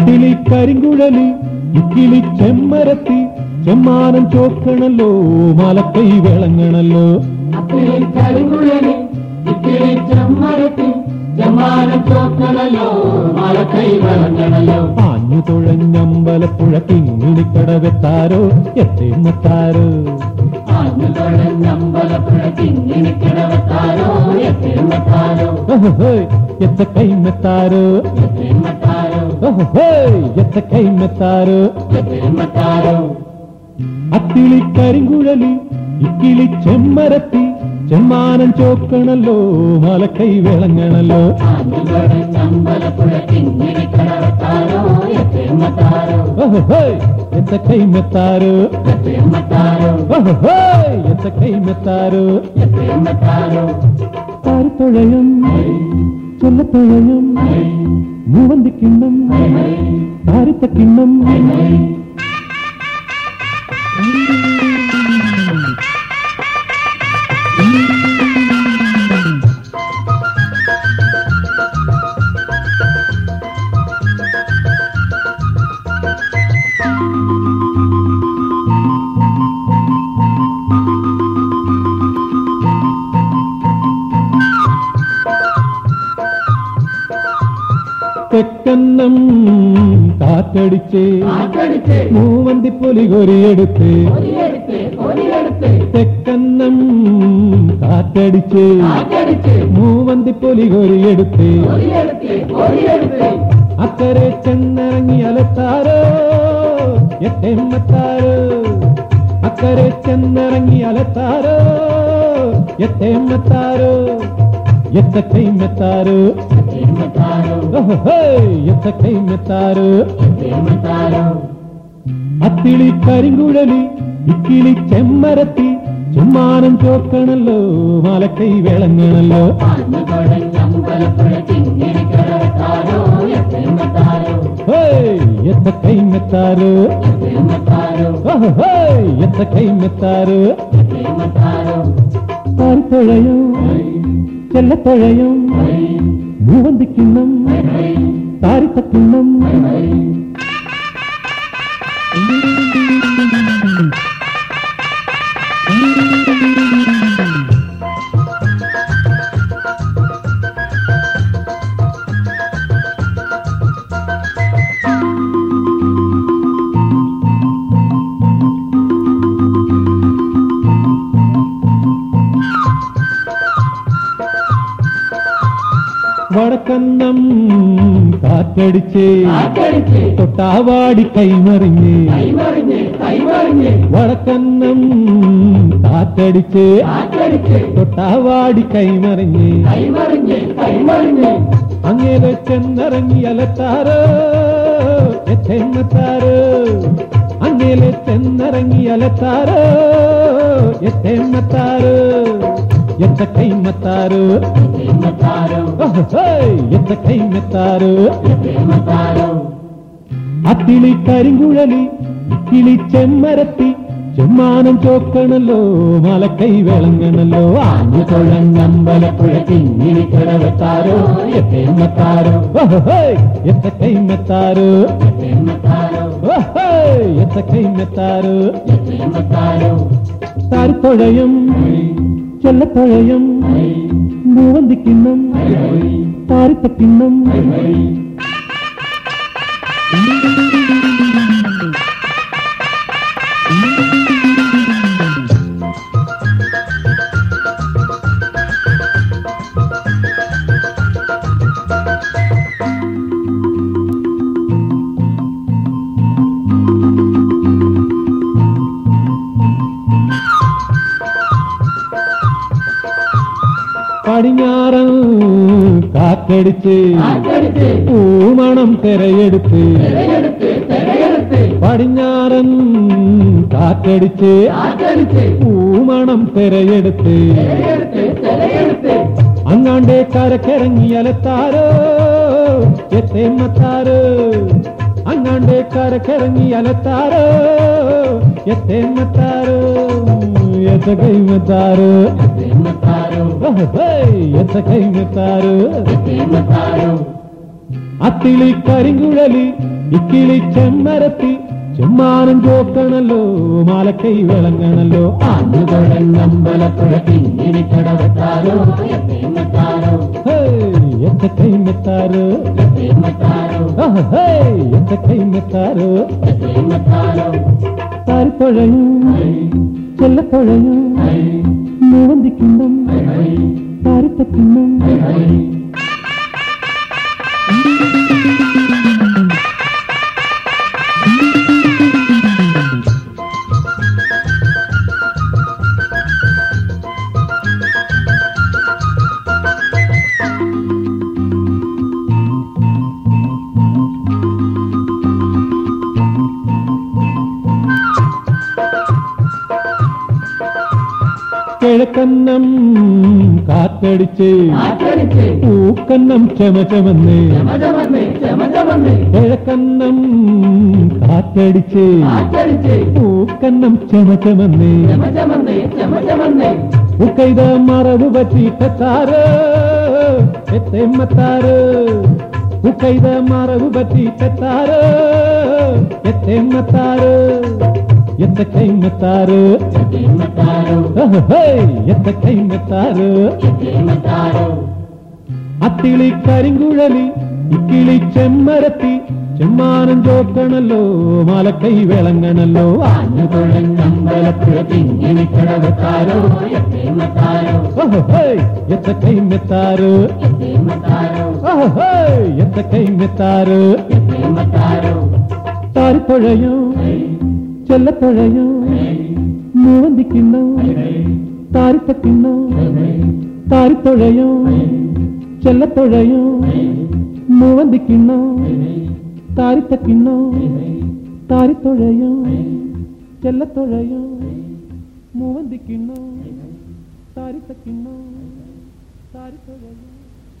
അത്തിളി കരിങ്കുഴലി ഇക്കിളി ചെമ്മരത്തി ചെമ്മാനം ചോക്കണല്ലോ മലക്കൈ വിളങ്ങണല്ലോ. കരിങ്കുഴലി ഇത്തിരി ചെമ്മരത്തി ആഞ്ഞു തുഴഞ്ഞമ്പലപ്പുഴ കിങ്ങിണിക്കടവെത്താരോ എത്തിമത്താരോ എത്ത കൈമെത്താരോ മെത്താരോ എത്തിമത്താരോ അത്തിളി കരിങ്കുഴലി ഇക്കിളി ചെമ്മരത്തി ചെമ്മാനം ചോക്കണല്ലോ മലക്കൈ വിളങ്ങണല്ലോ. ചിങ്ങിനി കിടവത്താരോ എത്തിമത്താരോ എത്ത കൈമെത്താരോ? എത്തിമത്താരോ എത്ത കൈമെത്താരോ? എത്തിമത്താരോ താരത്തുഴയും ചൊല്ലത്തുഴയും മൂവന്തിക്കിണ്ണം കാറ്റടിച്ച് മൂവന്തി പൊലി കൊരിയെടുത്ത് തെക്കന്നം കാറ്റടിച്ച് മൂവന്തി പൊലി കൊരിയെടുത്ത് അക്കരെ ചെന്നിറങ്ങി അലത്താരോ എത്തേമ്മത്താരോ അക്കരെ ചെന്നിറങ്ങി അലത്താരോ എത്തെമ്മത്താരോ എത്ത കൈമെത്താരോ എത്തിമത്താരോ എത്ത കൈമെത്താരോ എത്തിമത്താരോ അത്തിളി കരിങ്കുഴലി ഇക്കിളി ചെമ്മരത്തി ചെമ്മാനം ചോക്കണല്ലോ മലക്കൈ വിളങ്ങണല്ലോ ആഞ്ഞു തൊഴഞ്ഞമ്പലപ്പുഴ ചിങ്ങിനി കിടവത്താരോ എത്തിമത്താരോ ഹേയ്, എത്ത കൈമെത്താരോ എത്തിമത്താരോ ഹേയ്, എത്ത കൈമെത്താരോ എത്തിമത്താരോ താരത്തുഴയോ ചെല്ലത്തുഴയോ മൂവന്തിക്കിണ്ണം താരിത്തക്കിണ്ണം വടക്കന്നം കാറ്റടിച്ചേ. തൊട്ടാവാടി കൈമറിഞ്ഞ്. വടക്കന്നം കാറ്റടിച്ച്. തൊട്ടാവാടി കൈമറിഞ്ഞ്. അങ്ങനെ ചെന്നിറങ്ങി അലത്താരോ എത്തെമ്മത്താരോ അങ്ങനെ ചെന്നിറങ്ങി അലത്താരോ എത്തെമ്മത്താരോ എത്തിമത്താരോ എത്ത കൈമത്താരോ എത്തിമത്താരോ അത്തിളി കരിങ്കുഴലി ഇക്കിളി ചെമ്മരത്തി ചെമ്മാനം ചോക്കണല്ലോ മലക്കൈ വിളങ്ങണല്ലോ ആഞ്ഞു തൊഴങ്ങമ്പലപ്പുഴ കിങ്ങിണി കിടവത്താരോ എത്തേമ്മത്താരോ എത്ത കൈമെത്താരോ എത്തിമത്താരോ എത്ത കൈമെത്താരോ എത്തിമത്താരോ താരിത്തൊഴയും ചൊല്ലത്തൊഴയും മൂവന്തിക്കിണ്ണം താരിത്തക്കിണ്ണം പടിഞ്ഞാറൻ കാക്കടിച്ച് ഊമണം പൂമണം തിരയെടുത്ത് പടിഞ്ഞാറൻ കാറ്റടിച്ച് ആട്ടടിച്ച് പൂമണം തിരയെടുത്ത് അങ്ങാണ്ടേ കരക്കിറങ്ങി അലത്താരോ എത്തേമ്മത്താരോ അങ്ങാണ്ടേ കരക്കിറങ്ങി അലത്താരോ എത്തേമ്മത്താരോ എത്ത കൈമത്താരോ എത്ത കൈമത്താരോ അത്തിളി കരിങ്കുഴലി ഇക്കിളി ചെമ്മരത്തി ചെമ്മാനം ചോക്കണല്ലോ മാലക്കൈ വിളങ്ങണല്ലോ. ആണ്ടുകൊഴങ്ങമ്പലപ്പുഴ പിന്നിനി കടവത്താരോ എത്തേമത്താരോ എത്തക്കൈ ചെല്ലപ്പഴയും മൂവന്തിക്കിണ്ണം താരിത്തക്കിണ്ണം കിഴക്കന്നം കാറ്റടിച്ച് പൂക്കന്നം ചമചമന്ന് കിഴക്കന്നം കാറ്റടിച്ച് പൂക്കന്നം ചമചമന്ന് ഉക്കൈത മറവ് പറ്റിട്ടാറ് എത്തേമ്മത്താറ് ഉക്കൈത മറവ് പറ്റിട്ടാറ് എത്തെമ്മത്താറ് എത്ത കൈമത്താറ് എത്തേമത്താരോ എത്ത കൈമത്താറ് എത്തേമത്താരോ അത്തിളി കരിങ്കുഴലി ഇക്കിളി ചെമ്മരത്തി ചെമ്മാനം ചോക്കണല്ലോ മാലക്കൈ വിളങ്ങണല്ലോ ആണ്ടുകൊഴങ്ങമ്പലപ്പുഴ പിന്നിനി കടവത്താരോ എത്തേമത്താരോ എത്ത കൈമെത്താറ് എത്തേമത്താരോ എത്ത കൈമെത്താറ് എത്തേമത്താരോ താരിപ്പുഴയോ ചെല്ലപ്പുഴയോ മൂവന്തിക്കിണ്ണോ താരിത്തക്കിണ്ണോ താരിത്തൊഴയോ ചെല്ലത്തൊഴയോ മൂവന്തിക്കിണ്ണോ താരിത്തക്കിണ്ണോ താരിത്തൊഴയോ ചെല്ലത്തൊഴയോ മൂവന്തിക്കിണ്ണോ താരിത്തക്കിണ്ണോ താരിത്തുഴയോ